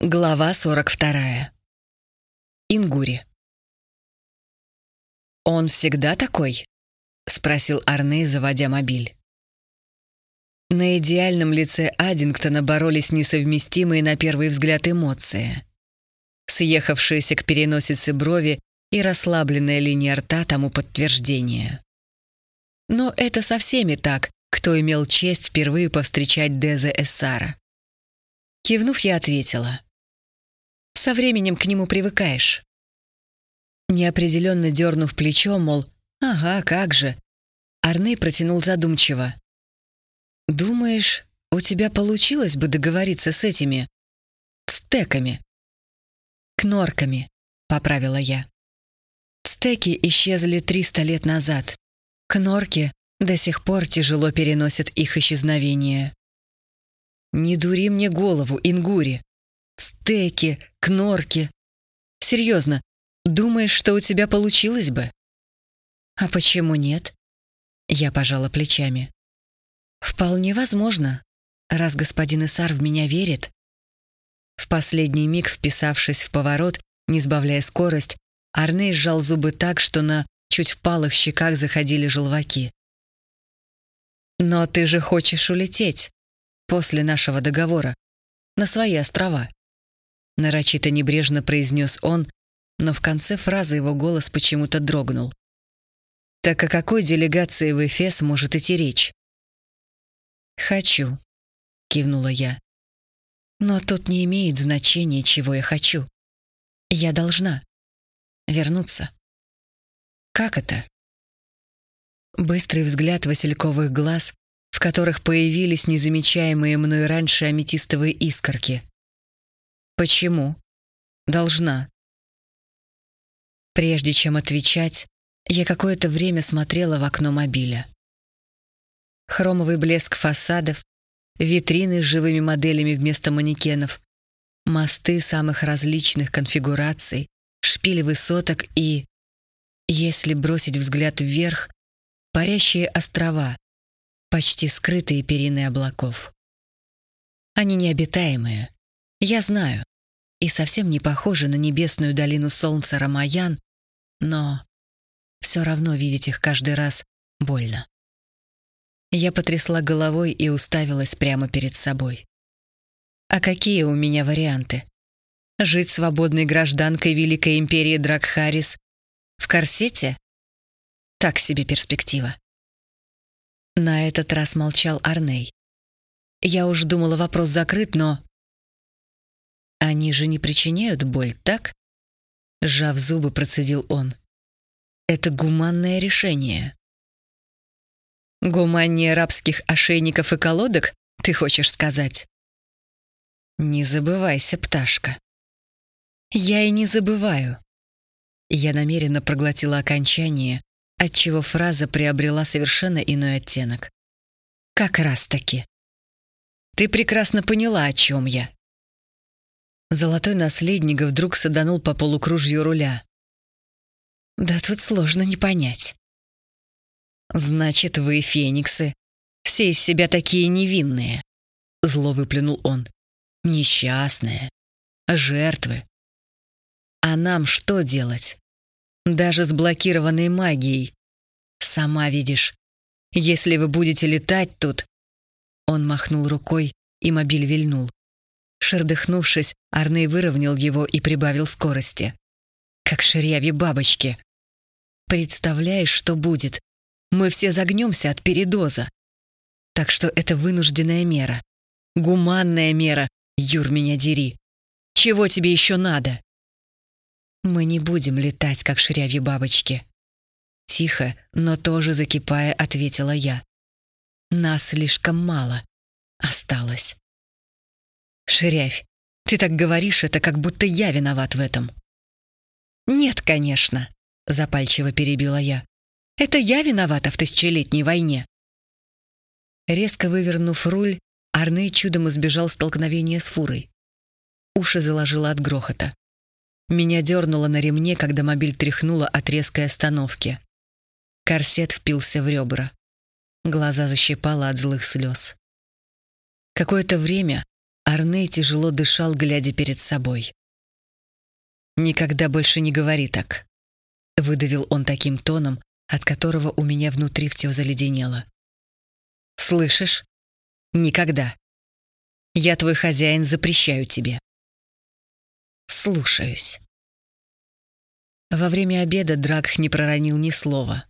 Глава 42. Ингури. «Он всегда такой?» — спросил Арне, заводя мобиль. На идеальном лице Аддингтона боролись несовместимые на первый взгляд эмоции. Съехавшиеся к переносице брови и расслабленная линия рта тому подтверждение. Но это со всеми так, кто имел честь впервые повстречать Деза Эссара. Кивнув, я ответила — со временем к нему привыкаешь. Неопределенно дернув плечо, мол, ага, как же. Арней протянул задумчиво. «Думаешь, у тебя получилось бы договориться с этими... стеками?» «Кнорками», — поправила я. Стеки исчезли 300 лет назад. Кнорки до сих пор тяжело переносят их исчезновение. «Не дури мне голову, Ингури!» Стеки, кнорки. Серьезно, думаешь, что у тебя получилось бы? А почему нет? Я пожала плечами. Вполне возможно, раз господин Исар в меня верит. В последний миг, вписавшись в поворот, не сбавляя скорость, Арней сжал зубы так, что на чуть впалых щеках заходили желваки. «Но ты же хочешь улететь после нашего договора на свои острова нарочито небрежно произнес он, но в конце фразы его голос почему-то дрогнул. Так о какой делегации в Эфес может идти речь? «Хочу», — кивнула я. «Но тут не имеет значения, чего я хочу. Я должна вернуться». «Как это?» Быстрый взгляд васильковых глаз, в которых появились незамечаемые мной раньше аметистовые искорки. Почему? Должна. Прежде чем отвечать, я какое-то время смотрела в окно мобиля. Хромовый блеск фасадов, витрины с живыми моделями вместо манекенов, мосты самых различных конфигураций, шпили высоток и, если бросить взгляд вверх, парящие острова, почти скрытые перины облаков. Они необитаемые, я знаю, и совсем не похожи на небесную долину солнца Рамаян, но все равно видеть их каждый раз больно. Я потрясла головой и уставилась прямо перед собой. А какие у меня варианты? Жить свободной гражданкой Великой Империи Дракхарис в корсете? Так себе перспектива. На этот раз молчал Арней. Я уж думала, вопрос закрыт, но они же не причиняют боль, так? Сжав зубы, процедил он. Это гуманное решение. Гуманнее рабских ошейников и колодок, ты хочешь сказать? Не забывайся, пташка. Я и не забываю. Я намеренно проглотила окончание, отчего фраза приобрела совершенно иной оттенок. Как раз-таки. Ты прекрасно поняла, о чем я. Золотой наследник вдруг саданул по полукружью руля. Да тут сложно не понять. «Значит, вы, фениксы, все из себя такие невинные», — зло выплюнул он. «Несчастные, жертвы. А нам что делать? Даже с блокированной магией. Сама видишь, если вы будете летать тут...» Он махнул рукой, и мобиль вильнул. Шердыхнувшись, Арней выровнял его и прибавил скорости. Как шеряви бабочки. Представляешь, что будет? Мы все загнемся от передоза. Так что это вынужденная мера. Гуманная мера, Юр, меня дери. Чего тебе еще надо? Мы не будем летать, как шеряви бабочки. Тихо, но тоже закипая, ответила я. Нас слишком мало осталось. Ширявь, ты так говоришь это, как будто я виноват в этом. Нет, конечно, запальчиво перебила я. Это я виновата в тысячелетней войне. Резко вывернув руль, Арней чудом избежал столкновения с фурой. Уши заложило от грохота. Меня дернуло на ремне, когда мобиль тряхнуло от резкой остановки. Корсет впился в ребра. Глаза защипало от злых слез. Какое-то время Арне тяжело дышал, глядя перед собой. «Никогда больше не говори так», — выдавил он таким тоном, от которого у меня внутри все заледенело. «Слышишь? Никогда. Я твой хозяин, запрещаю тебе». «Слушаюсь». Во время обеда Дракх не проронил ни слова.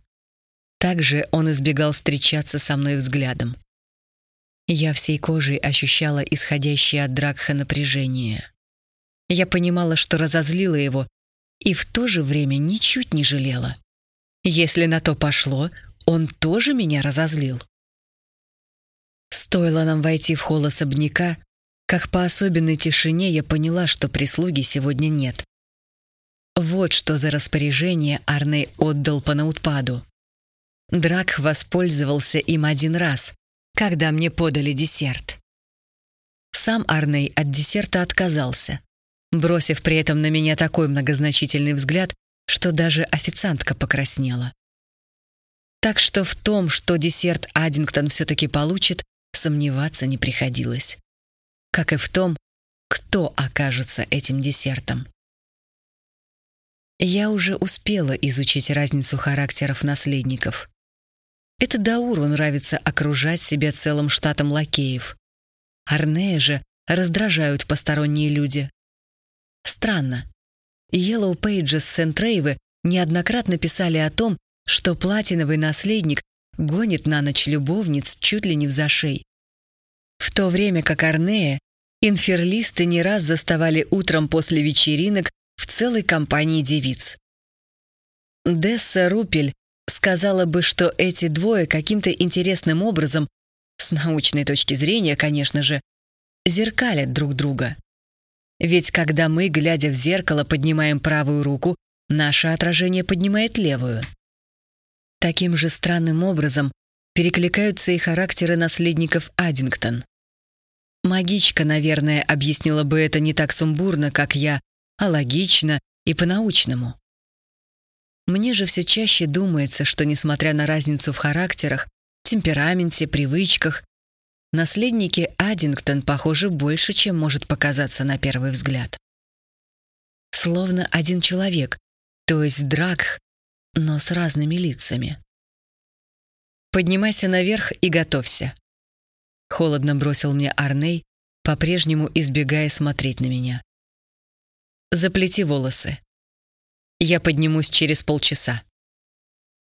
Также он избегал встречаться со мной взглядом. Я всей кожей ощущала исходящее от Дракха напряжение. Я понимала, что разозлила его, и в то же время ничуть не жалела. Если на то пошло, он тоже меня разозлил. Стоило нам войти в холл особняка, как по особенной тишине я поняла, что прислуги сегодня нет. Вот что за распоряжение Арней отдал по наутпаду. Драк воспользовался им один раз, когда мне подали десерт. Сам Арней от десерта отказался, бросив при этом на меня такой многозначительный взгляд, что даже официантка покраснела. Так что в том, что десерт Аддингтон все-таки получит, сомневаться не приходилось. Как и в том, кто окажется этим десертом. Я уже успела изучить разницу характеров наследников. Это Дауру нравится окружать себя целым штатом лакеев. Арнея же раздражают посторонние люди. Странно. Yellow Pages Сент-Рейвы неоднократно писали о том, что платиновый наследник гонит на ночь любовниц чуть ли не в зашей. В то время как Арнея, инферлисты не раз заставали утром после вечеринок в целой компании девиц. Десса Рупель сказала бы, что эти двое каким-то интересным образом, с научной точки зрения, конечно же, зеркалят друг друга. Ведь когда мы, глядя в зеркало, поднимаем правую руку, наше отражение поднимает левую. Таким же странным образом перекликаются и характеры наследников Аддингтон. Магичка, наверное, объяснила бы это не так сумбурно, как я, а логично и по-научному. Мне же все чаще думается, что, несмотря на разницу в характерах, темпераменте, привычках, наследники Аддингтон похожи больше, чем может показаться на первый взгляд. Словно один человек, то есть Дракх, но с разными лицами. «Поднимайся наверх и готовься», — холодно бросил мне Арней, по-прежнему избегая смотреть на меня. «Заплети волосы. Я поднимусь через полчаса.